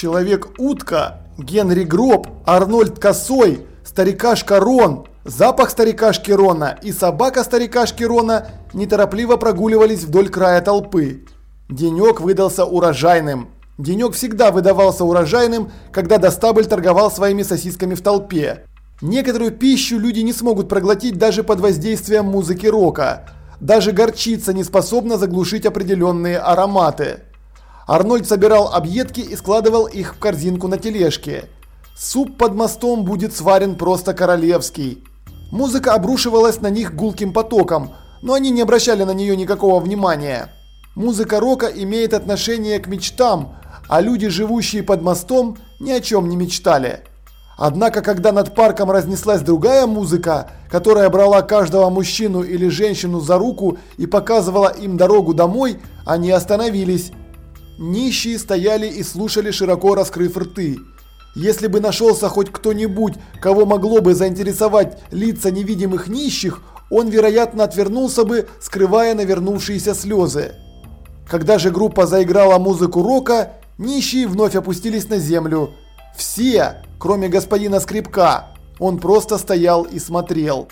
Человек-утка, Генри Гроб, Арнольд Косой, старикашка Рон, запах старикашки Рона и собака старикашки Рона неторопливо прогуливались вдоль края толпы. Денек выдался урожайным. Денек всегда выдавался урожайным, когда Достабль торговал своими сосисками в толпе. Некоторую пищу люди не смогут проглотить даже под воздействием музыки рока. Даже горчица не способна заглушить определенные ароматы. Арнольд собирал объедки и складывал их в корзинку на тележке. Суп под мостом будет сварен просто королевский. Музыка обрушивалась на них гулким потоком, но они не обращали на нее никакого внимания. Музыка рока имеет отношение к мечтам, а люди, живущие под мостом, ни о чем не мечтали. Однако, когда над парком разнеслась другая музыка, которая брала каждого мужчину или женщину за руку и показывала им дорогу домой, они остановились. Нищие стояли и слушали, широко раскрыв рты. Если бы нашелся хоть кто-нибудь, кого могло бы заинтересовать лица невидимых нищих, он, вероятно, отвернулся бы, скрывая навернувшиеся слезы. Когда же группа заиграла музыку рока, нищие вновь опустились на землю. Все, кроме господина Скрипка. Он просто стоял и смотрел.